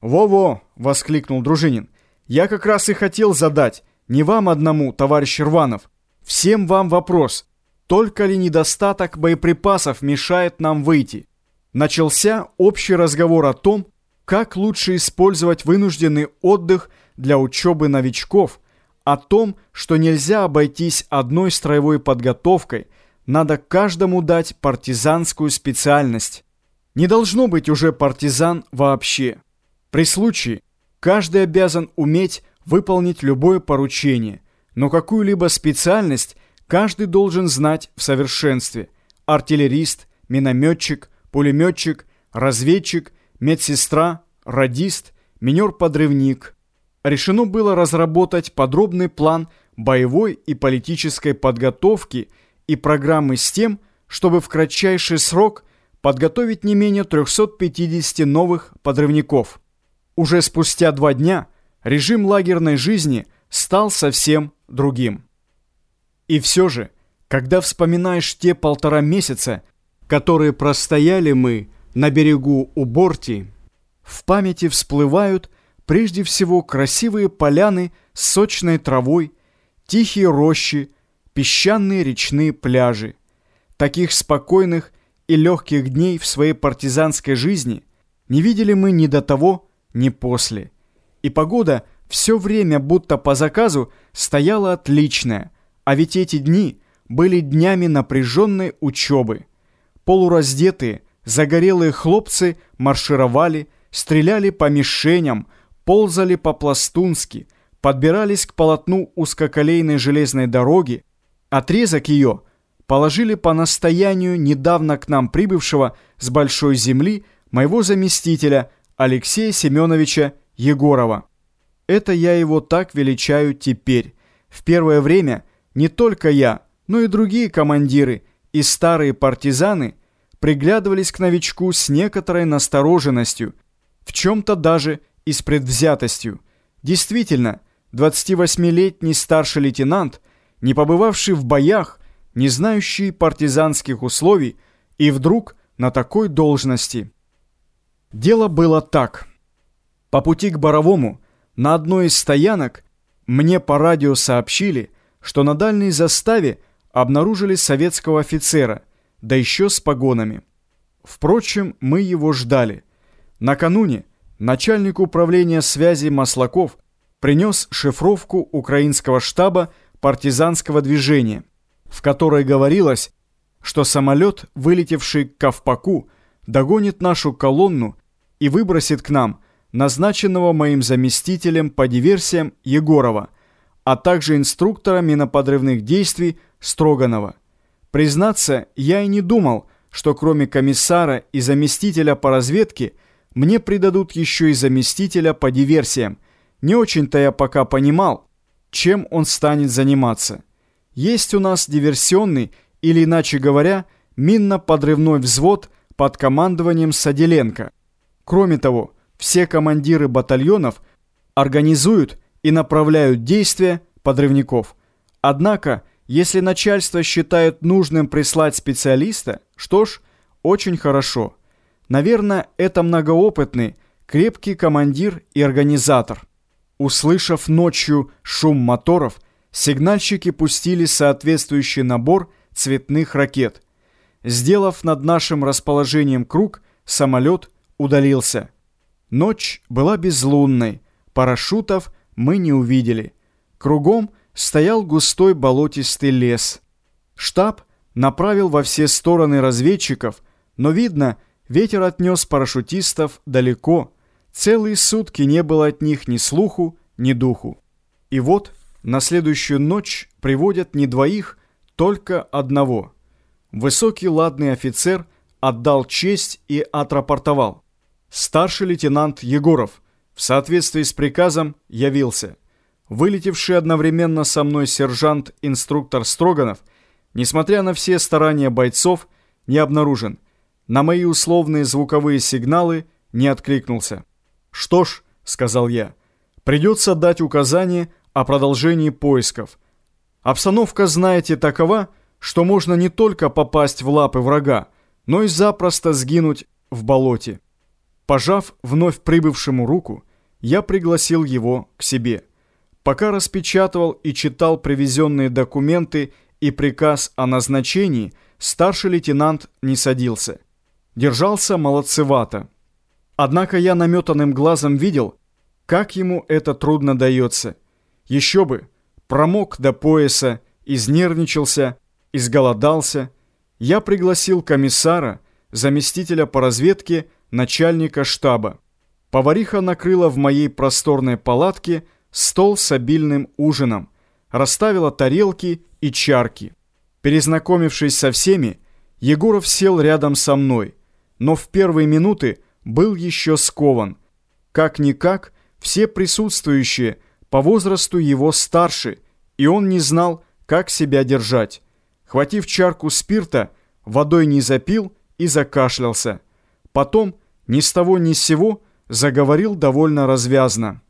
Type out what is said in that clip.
«Во-во!» — воскликнул Дружинин. «Я как раз и хотел задать, не вам одному, товарищ Рванов, всем вам вопрос, только ли недостаток боеприпасов мешает нам выйти?» Начался общий разговор о том, как лучше использовать вынужденный отдых для учебы новичков, о том, что нельзя обойтись одной строевой подготовкой, надо каждому дать партизанскую специальность. Не должно быть уже партизан вообще. При случае каждый обязан уметь выполнить любое поручение, но какую-либо специальность каждый должен знать в совершенстве. Артиллерист, минометчик, пулеметчик, разведчик, медсестра, радист, минер-подрывник. Решено было разработать подробный план боевой и политической подготовки и программы с тем, чтобы в кратчайший срок подготовить не менее 350 новых подрывников. Уже спустя два дня режим лагерной жизни стал совсем другим. И все же, когда вспоминаешь те полтора месяца, которые простояли мы на берегу у Борти, в памяти всплывают прежде всего красивые поляны с сочной травой, тихие рощи, песчаные речные пляжи. Таких спокойных и легких дней в своей партизанской жизни не видели мы ни до того, не после. И погода все время будто по заказу стояла отличная, а ведь эти дни были днями напряженной учебы. Полураздетые, загорелые хлопцы маршировали, стреляли по мишеням, ползали по-пластунски, подбирались к полотну узкоколейной железной дороги, отрезок ее положили по настоянию недавно к нам прибывшего с большой земли моего заместителя – Алексея Семеновича Егорова. Это я его так величаю теперь. В первое время не только я, но и другие командиры и старые партизаны приглядывались к новичку с некоторой настороженностью, в чем-то даже и с предвзятостью. Действительно, 28-летний старший лейтенант, не побывавший в боях, не знающий партизанских условий, и вдруг на такой должности – Дело было так. По пути к Боровому на одной из стоянок мне по радио сообщили, что на дальней заставе обнаружили советского офицера, да еще с погонами. Впрочем, мы его ждали. Накануне начальник управления связи Маслаков принес шифровку украинского штаба партизанского движения, в которой говорилось, что самолет, вылетевший к Ковпаку, догонит нашу колонну и выбросит к нам назначенного моим заместителем по диверсиям Егорова, а также инструктора миноподрывных действий Строганова. Признаться, я и не думал, что кроме комиссара и заместителя по разведке мне придадут еще и заместителя по диверсиям. Не очень-то я пока понимал, чем он станет заниматься. Есть у нас диверсионный, или иначе говоря, минно-подрывной взвод под командованием Саделенко – Кроме того, все командиры батальонов организуют и направляют действия подрывников. Однако, если начальство считает нужным прислать специалиста, что ж, очень хорошо. Наверное, это многоопытный, крепкий командир и организатор. Услышав ночью шум моторов, сигнальщики пустили соответствующий набор цветных ракет. Сделав над нашим расположением круг, самолет – удалился. Ночь была безлунной, парашютов мы не увидели. Кругом стоял густой болотистый лес. Штаб направил во все стороны разведчиков, но, видно, ветер отнес парашютистов далеко. Целые сутки не было от них ни слуху, ни духу. И вот на следующую ночь приводят не двоих, только одного. Высокий ладный офицер отдал честь и отрапортовал. Старший лейтенант Егоров в соответствии с приказом явился. Вылетевший одновременно со мной сержант-инструктор Строганов, несмотря на все старания бойцов, не обнаружен. На мои условные звуковые сигналы не откликнулся. «Что ж», — сказал я, — «придется дать указание о продолжении поисков. Обстановка, знаете, такова, что можно не только попасть в лапы врага, но и запросто сгинуть в болоте». Пожав вновь прибывшему руку, я пригласил его к себе. Пока распечатывал и читал привезенные документы и приказ о назначении, старший лейтенант не садился. Держался молодцевато. Однако я наметанным глазом видел, как ему это трудно дается. Еще бы, промок до пояса, изнервничался, изголодался. Я пригласил комиссара, заместителя по разведке, начальника штаба. Повариха накрыла в моей просторной палатке стол с обильным ужином, расставила тарелки и чарки. Перезнакомившись со всеми, Егоров сел рядом со мной, но в первые минуты был еще скован. Как-никак, все присутствующие по возрасту его старше, и он не знал, как себя держать. Хватив чарку спирта, водой не запил и закашлялся. Потом, ни с того ни с сего, заговорил довольно развязно.